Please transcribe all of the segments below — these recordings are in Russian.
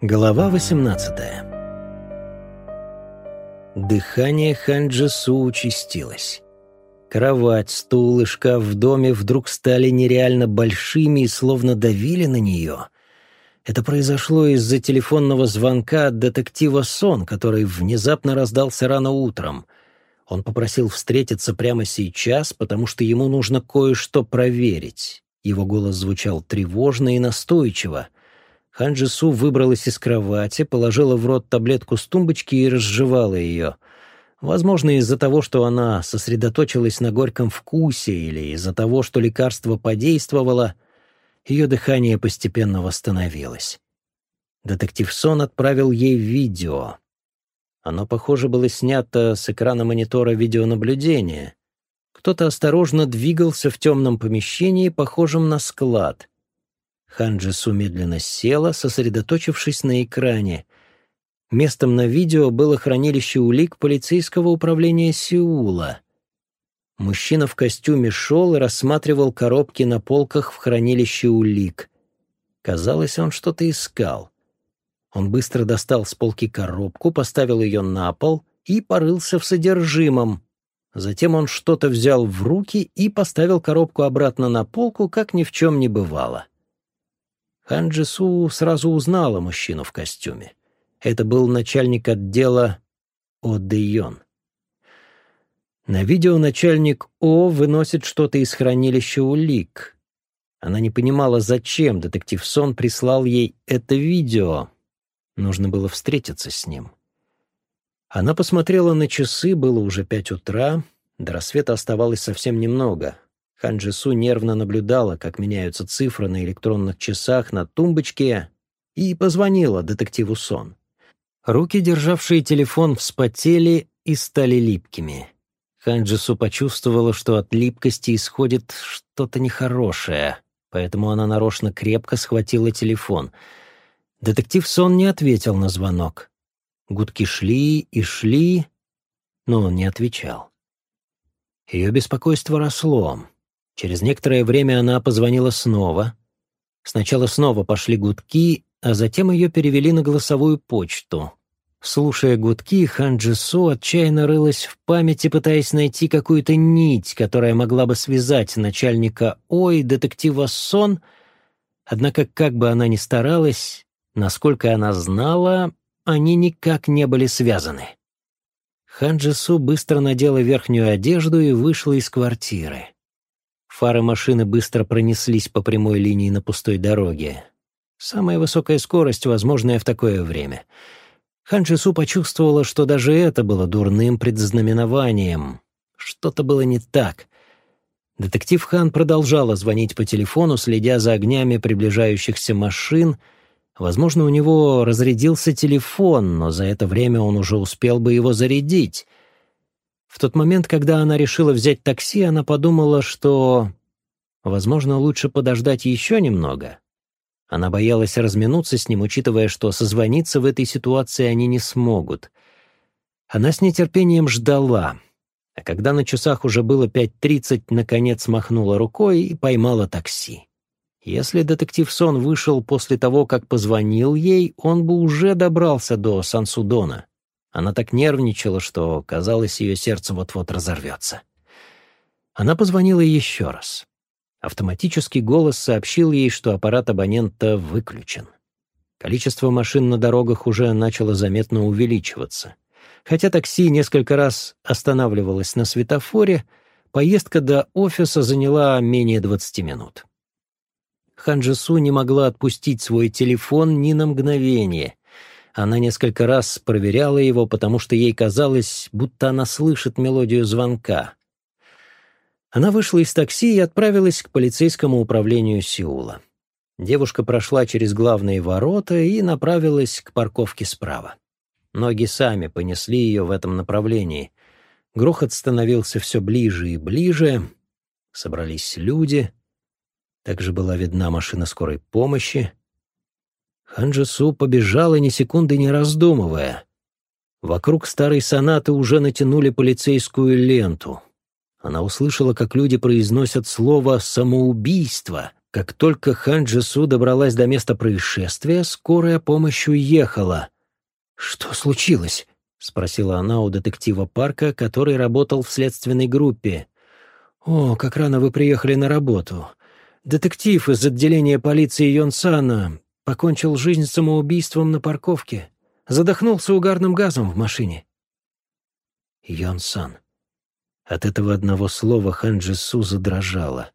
Глава 18 Дыхание Ханджису участилось. Кровать, стул и шкаф в доме вдруг стали нереально большими и словно давили на нее. Это произошло из-за телефонного звонка от детектива Сон, который внезапно раздался рано утром. Он попросил встретиться прямо сейчас, потому что ему нужно кое-что проверить. Его голос звучал тревожно и настойчиво — Ханджису выбралась из кровати, положила в рот таблетку с тумбочки и разжевала ее. Возможно, из-за того, что она сосредоточилась на горьком вкусе или из-за того, что лекарство подействовало, ее дыхание постепенно восстановилось. Детектив Сон отправил ей видео. Оно, похоже, было снято с экрана монитора видеонаблюдения. Кто-то осторожно двигался в темном помещении, похожем на склад. Ханджису медленно села, сосредоточившись на экране. Местом на видео было хранилище улик полицейского управления Сеула. Мужчина в костюме шел и рассматривал коробки на полках в хранилище улик. Казалось, он что-то искал. Он быстро достал с полки коробку, поставил ее на пол и порылся в содержимом. Затем он что-то взял в руки и поставил коробку обратно на полку, как ни в чем не бывало. Хан Джису сразу узнала мужчину в костюме. Это был начальник отдела О Дэйон. На видео начальник О выносит что-то из хранилища улик. Она не понимала, зачем детектив Сон прислал ей это видео. Нужно было встретиться с ним. Она посмотрела на часы, было уже пять утра, до рассвета оставалось совсем немного — Хан Джису нервно наблюдала, как меняются цифры на электронных часах на тумбочке, и позвонила детективу Сон. Руки, державшие телефон, вспотели и стали липкими. Хан Джису почувствовала, что от липкости исходит что-то нехорошее, поэтому она нарочно крепко схватила телефон. Детектив Сон не ответил на звонок. Гудки шли и шли, но он не отвечал. Ее беспокойство росло. Через некоторое время она позвонила снова. Сначала снова пошли гудки, а затем ее перевели на голосовую почту. Слушая гудки, Хан Джису отчаянно рылась в памяти, пытаясь найти какую-то нить, которая могла бы связать начальника О и детектива Сон, однако как бы она ни старалась, насколько она знала, они никак не были связаны. Хан Джису быстро надела верхнюю одежду и вышла из квартиры. Фары машины быстро пронеслись по прямой линии на пустой дороге. Самая высокая скорость, возможная в такое время. Хан Джису почувствовала, что даже это было дурным предзнаменованием. Что-то было не так. Детектив Хан продолжала звонить по телефону, следя за огнями приближающихся машин. Возможно, у него разрядился телефон, но за это время он уже успел бы его зарядить — в тот момент, когда она решила взять такси, она подумала, что, возможно, лучше подождать еще немного. Она боялась разминуться с ним, учитывая, что созвониться в этой ситуации они не смогут. Она с нетерпением ждала, а когда на часах уже было 5.30, наконец махнула рукой и поймала такси. Если детектив Сон вышел после того, как позвонил ей, он бы уже добрался до Сансудона. Она так нервничала, что, казалось, ее сердце вот-вот разорвется. Она позвонила еще раз. Автоматический голос сообщил ей, что аппарат абонента выключен. Количество машин на дорогах уже начало заметно увеличиваться. Хотя такси несколько раз останавливалось на светофоре, поездка до офиса заняла менее 20 минут. Ханджису не могла отпустить свой телефон ни на мгновение, она несколько раз проверяла его, потому что ей казалось, будто она слышит мелодию звонка. Она вышла из такси и отправилась к полицейскому управлению Сеула. Девушка прошла через главные ворота и направилась к парковке справа. Ноги сами понесли ее в этом направлении. Грохот становился все ближе и ближе. Собрались люди. Также была видна машина скорой помощи. Ханджису побежала ни секунды не раздумывая. Вокруг старой сонаты уже натянули полицейскую ленту. Она услышала, как люди произносят слово «самоубийство», Как только Хан Джису добралась до места происшествия, скорая помощь уехала. «Что случилось?» — спросила она у детектива парка, который работал в следственной группе. «О, как рано вы приехали на работу. Детектив из отделения полиции Йонсана покончил жизнь самоубийством на парковке. Задохнулся угарным газом в машине». Йонсан. От этого одного слова Хан Джису задрожала.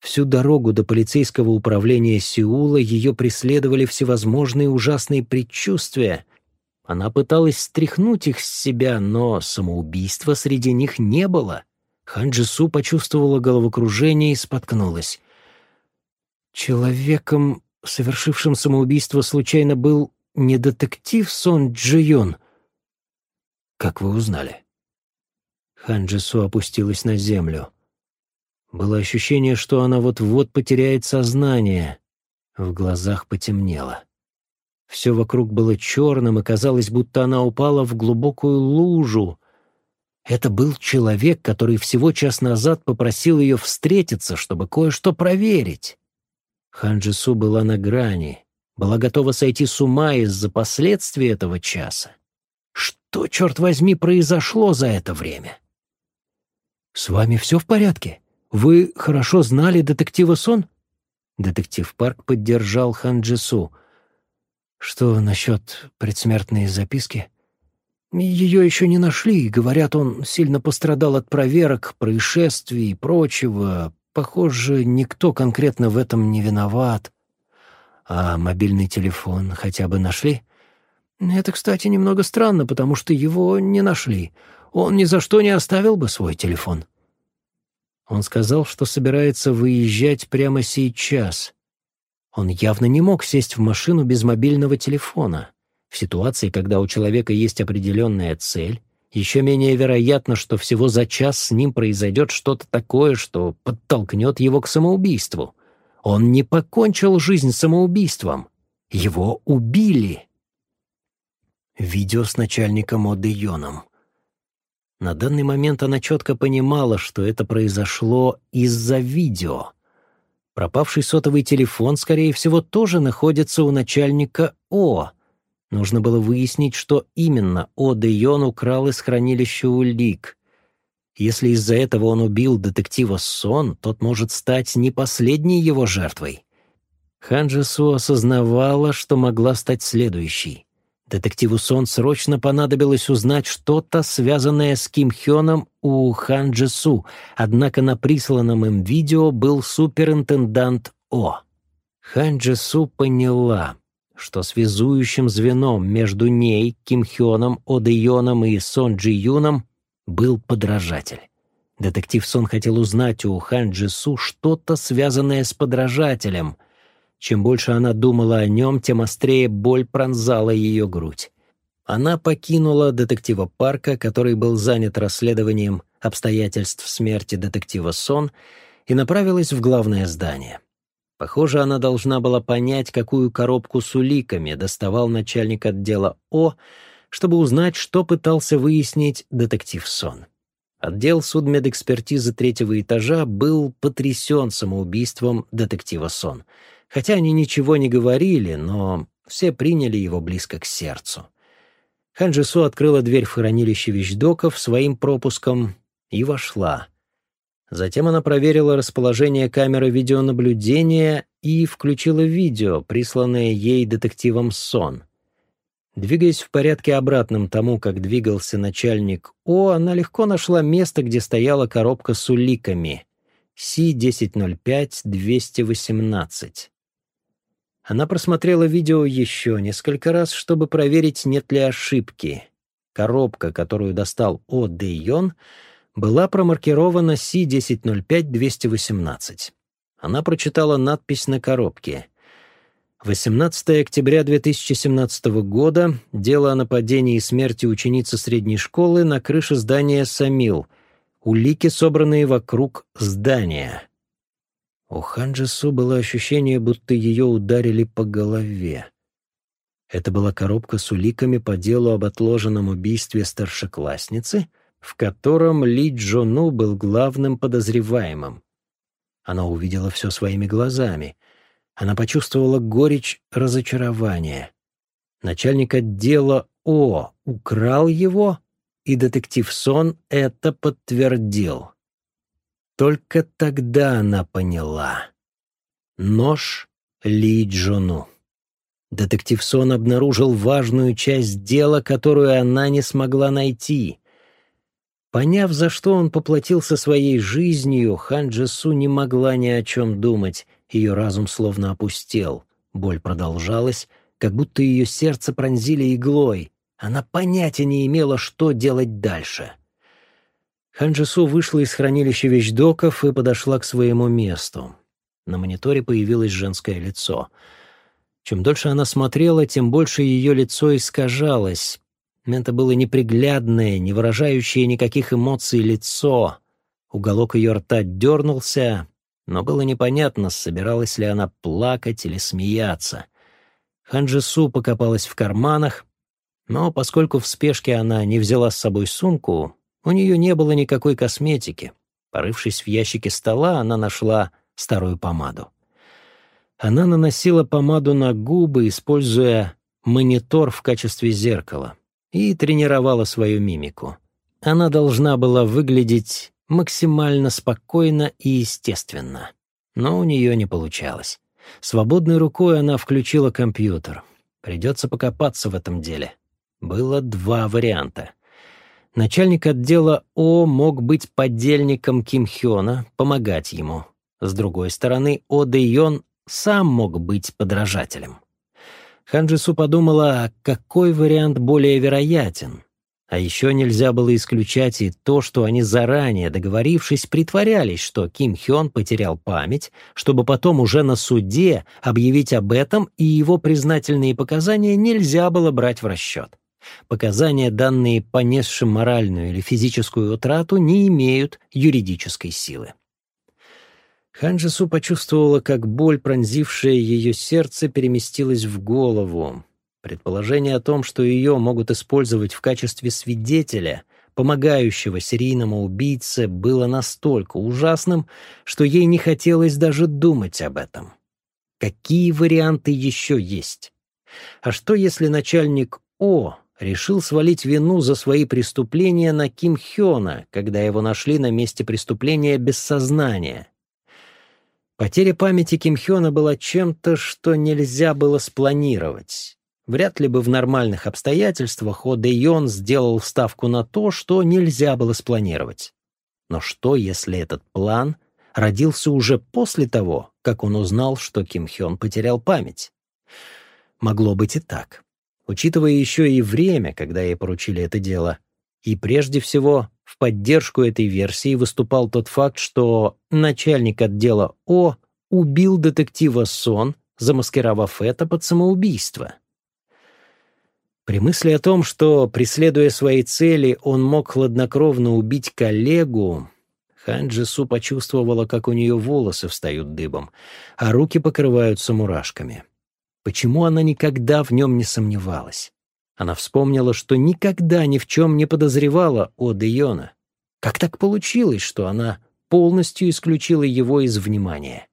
Всю дорогу до полицейского управления Сеула ее преследовали всевозможные ужасные предчувствия. Она пыталась стряхнуть их с себя, но самоубийства среди них не было. Хан Джису почувствовала головокружение и споткнулась. Человеком, совершившим самоубийство, случайно был не детектив Сон Джион. Как вы узнали? Хан Джису опустилась на землю. Было ощущение, что она вот-вот потеряет сознание. В глазах потемнело. Все вокруг было черным, и казалось, будто она упала в глубокую лужу. Это был человек, который всего час назад попросил ее встретиться, чтобы кое-что проверить. Ханджису была на грани, была готова сойти с ума из-за последствий этого часа. Что, черт возьми, произошло за это время? «С вами все в порядке? Вы хорошо знали детектива Сон?» Детектив Парк поддержал Ханджису. «Что насчет предсмертной записки?» «Ее еще не нашли, говорят, он сильно пострадал от проверок, происшествий и прочего. Похоже, никто конкретно в этом не виноват. А мобильный телефон хотя бы нашли?» «Это, кстати, немного странно, потому что его не нашли он ни за что не оставил бы свой телефон. Он сказал, что собирается выезжать прямо сейчас. Он явно не мог сесть в машину без мобильного телефона. В ситуации, когда у человека есть определенная цель, еще менее вероятно, что всего за час с ним произойдет что-то такое, что подтолкнет его к самоубийству. Он не покончил жизнь самоубийством. Его убили. Видео с начальником Одеоном. На данный момент она четко понимала, что это произошло из-за видео. Пропавший сотовый телефон, скорее всего, тоже находится у начальника О. Нужно было выяснить, что именно О Де Йон украл из хранилища улик. Если из-за этого он убил детектива Сон, тот может стать не последней его жертвой. Ханджису осознавала, что могла стать следующей. Детективу Сон срочно понадобилось узнать что-то, связанное с Ким Хёном у Хан Джису, однако на присланном им видео был суперинтендант О. Хан Джису поняла, что связующим звеном между ней, Ким Хёном, О Дэ Йоном и Сон Джи Юном был подражатель. Детектив Сон хотел узнать у Хан Джису что-то, связанное с подражателем — чем больше она думала о нем, тем острее боль пронзала ее грудь. Она покинула детектива Парка, который был занят расследованием обстоятельств смерти детектива Сон, и направилась в главное здание. Похоже, она должна была понять, какую коробку с уликами доставал начальник отдела О, чтобы узнать, что пытался выяснить детектив Сон. Отдел судмедэкспертизы третьего этажа был потрясен самоубийством детектива Сон — Хотя они ничего не говорили, но все приняли его близко к сердцу. Ханжису открыла дверь в хранилище вещдоков своим пропуском и вошла. Затем она проверила расположение камеры видеонаблюдения и включила видео, присланное ей детективом Сон. Двигаясь в порядке обратном тому, как двигался начальник О, она легко нашла место, где стояла коробка с уликами. Си-1005-218. Она просмотрела видео еще несколько раз, чтобы проверить, нет ли ошибки. Коробка, которую достал О. Дэ Йон, была промаркирована Си-1005-218. Она прочитала надпись на коробке. 18 октября 2017 года. Дело о нападении и смерти ученицы средней школы на крыше здания «Самил». Улики, собранные вокруг здания. У Ханджису было ощущение, будто ее ударили по голове. Это была коробка с уликами по делу об отложенном убийстве старшеклассницы, в котором Ли Джону был главным подозреваемым. Она увидела все своими глазами. Она почувствовала горечь разочарования. Начальник отдела О украл его, и детектив Сон это подтвердил. Только тогда она поняла. Нож Ли Джону. Детектив Сон обнаружил важную часть дела, которую она не смогла найти. Поняв, за что он поплатился своей жизнью, Хан Джесу не могла ни о чем думать, ее разум словно опустел. Боль продолжалась, как будто ее сердце пронзили иглой. Она понятия не имела, что делать дальше. Хан Джесу вышла из хранилища вещдоков и подошла к своему месту. На мониторе появилось женское лицо. Чем дольше она смотрела, тем больше ее лицо искажалось. Это было неприглядное, не выражающее никаких эмоций лицо. Уголок ее рта дернулся, но было непонятно, собиралась ли она плакать или смеяться. Ханджису покопалась в карманах, но поскольку в спешке она не взяла с собой сумку, у нее не было никакой косметики. Порывшись в ящике стола, она нашла старую помаду. Она наносила помаду на губы, используя монитор в качестве зеркала и тренировала свою мимику. Она должна была выглядеть максимально спокойно и естественно. Но у нее не получалось. Свободной рукой она включила компьютер. Придется покопаться в этом деле. Было два варианта. Начальник отдела О мог быть подельником Ким Хёна, помогать ему. С другой стороны, О Дэ Йон сам мог быть подражателем. Ханджису подумала, какой вариант более вероятен. А еще нельзя было исключать и то, что они заранее, договорившись, притворялись, что Ким Хён потерял память, чтобы потом уже на суде объявить об этом, и его признательные показания нельзя было брать в расчет. Показания, данные понесшим моральную или физическую утрату, не имеют юридической силы. Ханжису почувствовала, как боль, пронзившая ее сердце, переместилась в голову. Предположение о том, что ее могут использовать в качестве свидетеля, помогающего серийному убийце, было настолько ужасным, что ей не хотелось даже думать об этом. Какие варианты еще есть? А что, если начальник О решил свалить вину за свои преступления на Ким Хёна, когда его нашли на месте преступления без сознания? Потеря памяти Ким Хёна была чем-то, что нельзя было спланировать. Вряд ли бы в нормальных обстоятельствах О Дэ Йон сделал ставку на то, что нельзя было спланировать. Но что, если этот план родился уже после того, как он узнал, что Ким Хён потерял память? Могло быть и так. Учитывая еще и время, когда ей поручили это дело. И прежде всего в поддержку этой версии выступал тот факт, что начальник отдела О убил детектива Сон, замаскировав это под самоубийство. При мысли о том, что, преследуя свои цели, он мог хладнокровно убить коллегу, Хан Джису почувствовала, как у нее волосы встают дыбом, а руки покрываются мурашками. Почему она никогда в нем не сомневалась? Она вспомнила, что никогда ни в чем не подозревала о Дейона. Как так получилось, что она полностью исключила его из внимания?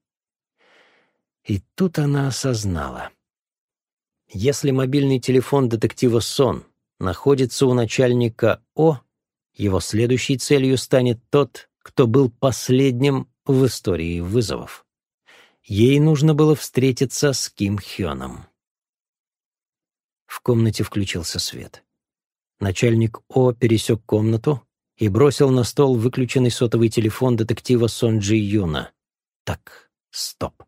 И тут она осознала. Если мобильный телефон детектива Сон находится у начальника О, его следующей целью станет тот, кто был последним в истории вызовов. Ей нужно было встретиться с Ким Хёном. В комнате включился свет. Начальник О пересек комнату и бросил на стол выключенный сотовый телефон детектива Сон Джи Юна. Так, стоп.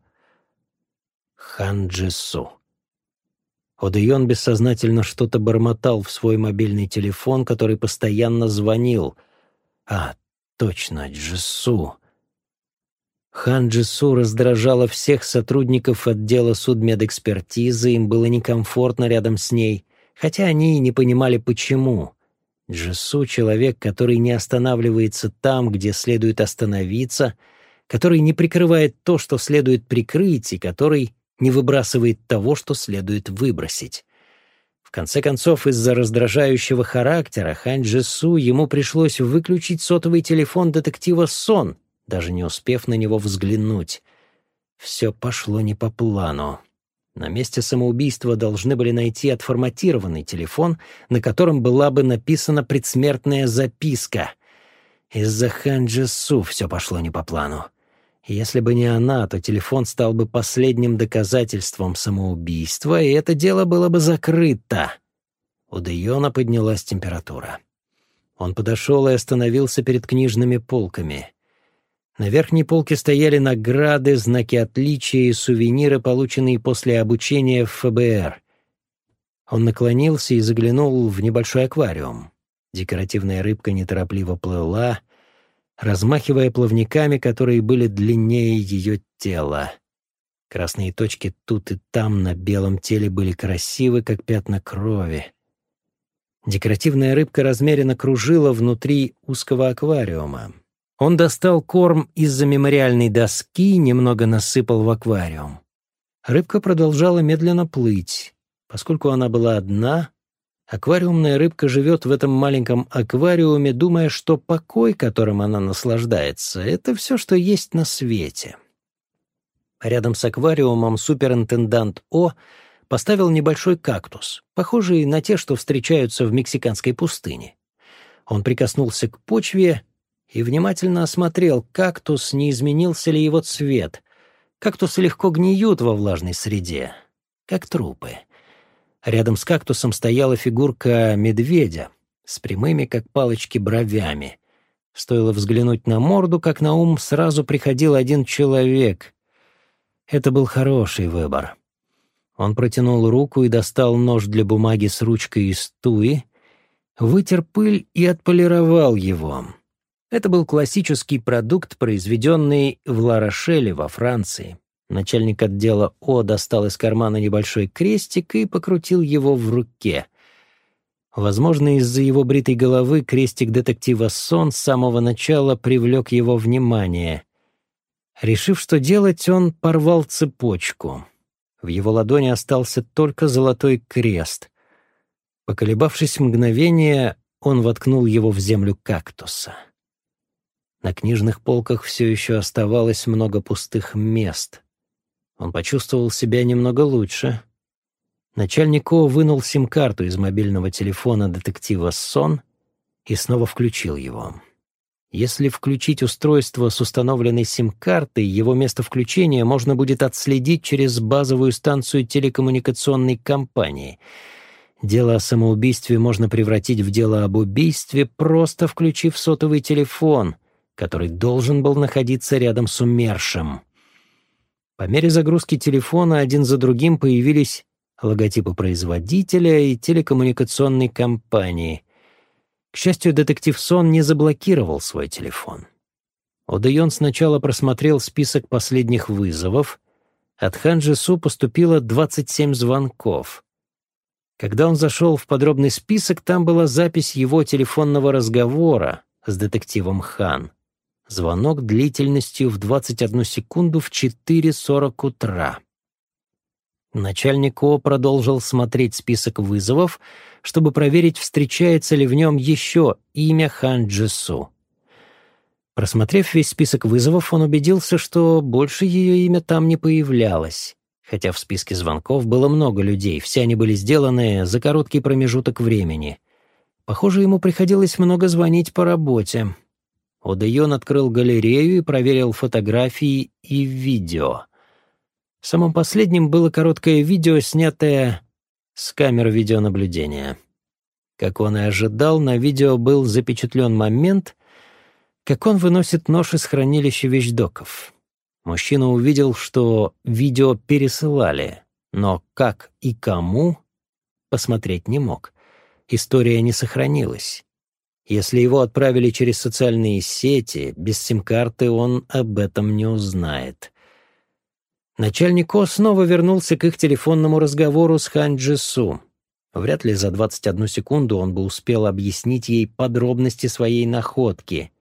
Хан Джису. Одеон бессознательно что-то бормотал в свой мобильный телефон, который постоянно звонил. А, точно, Джису. Хан Джису раздражала всех сотрудников отдела судмедэкспертизы, им было некомфортно рядом с ней, хотя они и не понимали, почему. Джису — человек, который не останавливается там, где следует остановиться, который не прикрывает то, что следует прикрыть, и который не выбрасывает того, что следует выбросить. В конце концов, из-за раздражающего характера Хан Джису ему пришлось выключить сотовый телефон детектива Сон — даже не успев на него взглянуть. Все пошло не по плану. На месте самоубийства должны были найти отформатированный телефон, на котором была бы написана предсмертная записка. Из-за Ханджи Су все пошло не по плану. Если бы не она, то телефон стал бы последним доказательством самоубийства, и это дело было бы закрыто. У Дейона поднялась температура. Он подошел и остановился перед книжными полками. На верхней полке стояли награды, знаки отличия и сувениры, полученные после обучения в ФБР. Он наклонился и заглянул в небольшой аквариум. Декоративная рыбка неторопливо плыла, размахивая плавниками, которые были длиннее ее тела. Красные точки тут и там на белом теле были красивы, как пятна крови. Декоративная рыбка размеренно кружила внутри узкого аквариума. Он достал корм из-за мемориальной доски, немного насыпал в аквариум. Рыбка продолжала медленно плыть. Поскольку она была одна, Аквариумная рыбка живет в этом маленьком аквариуме, думая, что покой, которым она наслаждается, — это все, что есть на свете. Рядом с аквариумом суперинтендант О поставил небольшой кактус, похожий на те, что встречаются в мексиканской пустыне. Он прикоснулся к почве и внимательно осмотрел кактус, не изменился ли его цвет. Кактусы легко гниют во влажной среде, как трупы. Рядом с кактусом стояла фигурка медведя с прямыми, как палочки, бровями. Стоило взглянуть на морду, как на ум сразу приходил один человек. Это был хороший выбор. Он протянул руку и достал нож для бумаги с ручкой из туи, вытер пыль и отполировал его. Это был классический продукт, произведенный в Ларошеле во Франции. Начальник отдела О достал из кармана небольшой крестик и покрутил его в руке. Возможно, из-за его бритой головы крестик детектива Сон с самого начала привлек его внимание. Решив, что делать, он порвал цепочку. В его ладони остался только золотой крест. Поколебавшись мгновение, он воткнул его в землю кактуса. На книжных полках все еще оставалось много пустых мест. Он почувствовал себя немного лучше. Начальник О вынул сим-карту из мобильного телефона детектива Сон и снова включил его. Если включить устройство с установленной сим-картой, его место включения можно будет отследить через базовую станцию телекоммуникационной компании. Дело о самоубийстве можно превратить в дело об убийстве, просто включив сотовый телефон, который должен был находиться рядом с умершим. По мере загрузки телефона один за другим появились логотипы производителя и телекоммуникационной компании. К счастью, детектив Сон не заблокировал свой телефон. Одеон сначала просмотрел список последних вызовов. От Ханджи Су поступило 27 звонков. Когда он зашел в подробный список, там была запись его телефонного разговора с детективом Хан. Звонок длительностью в 21 секунду в 4.40 утра. Начальник О продолжил смотреть список вызовов, чтобы проверить, встречается ли в нем еще имя Хан Джису. Просмотрев весь список вызовов, он убедился, что больше ее имя там не появлялось. Хотя в списке звонков было много людей, все они были сделаны за короткий промежуток времени. Похоже, ему приходилось много звонить по работе. Одеон открыл галерею и проверил фотографии и видео. Самым последним было короткое видео, снятое с камер видеонаблюдения. Как он и ожидал, на видео был запечатлен момент, как он выносит нож из хранилища вещдоков. Мужчина увидел, что видео пересылали, но как и кому посмотреть не мог. История не сохранилась. Если его отправили через социальные сети, без сим-карты он об этом не узнает. Начальник О снова вернулся к их телефонному разговору с Хан Джису. Вряд ли за 21 секунду он бы успел объяснить ей подробности своей находки.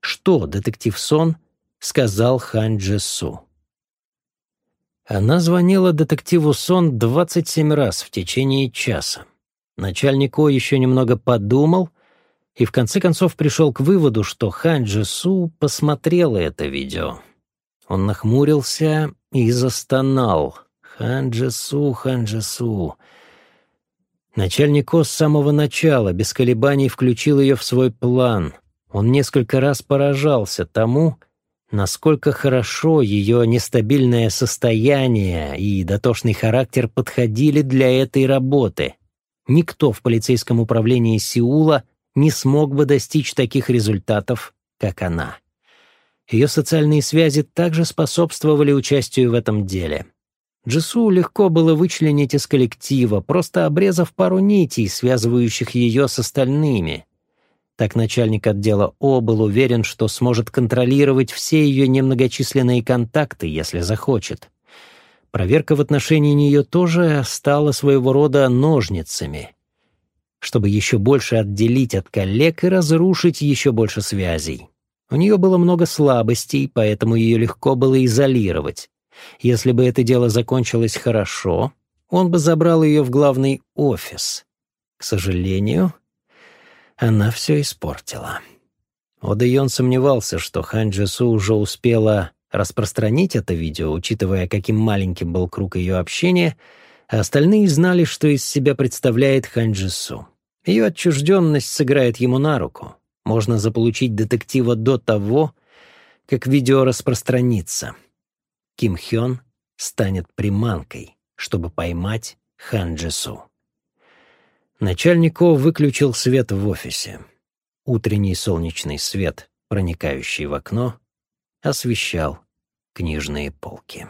Что детектив Сон сказал Хан Джису? Она звонила детективу Сон 27 раз в течение часа. Начальник О еще немного подумал — и в конце концов пришел к выводу, что Хан Джису посмотрела это видео. Он нахмурился и застонал. «Хан Джису, Хан Джису». Начальник ОС с самого начала без колебаний включил ее в свой план. Он несколько раз поражался тому, насколько хорошо ее нестабильное состояние и дотошный характер подходили для этой работы. Никто в полицейском управлении Сеула не смог бы достичь таких результатов, как она. Ее социальные связи также способствовали участию в этом деле. Джису легко было вычленить из коллектива, просто обрезав пару нитей, связывающих ее с остальными. Так начальник отдела О был уверен, что сможет контролировать все ее немногочисленные контакты, если захочет. Проверка в отношении нее тоже стала своего рода ножницами, чтобы еще больше отделить от коллег и разрушить еще больше связей. У нее было много слабостей, поэтому ее легко было изолировать. Если бы это дело закончилось хорошо, он бы забрал ее в главный офис. К сожалению, она все испортила. Одайон сомневался, что Хан Джису уже успела распространить это видео, учитывая, каким маленьким был круг ее общения, а остальные знали, что из себя представляет Хан Джису. Ее отчужденность сыграет ему на руку. Можно заполучить детектива до того, как видео распространится. Ким Хён станет приманкой, чтобы поймать Хан Джису. Начальник О выключил свет в офисе. Утренний солнечный свет, проникающий в окно, освещал книжные полки.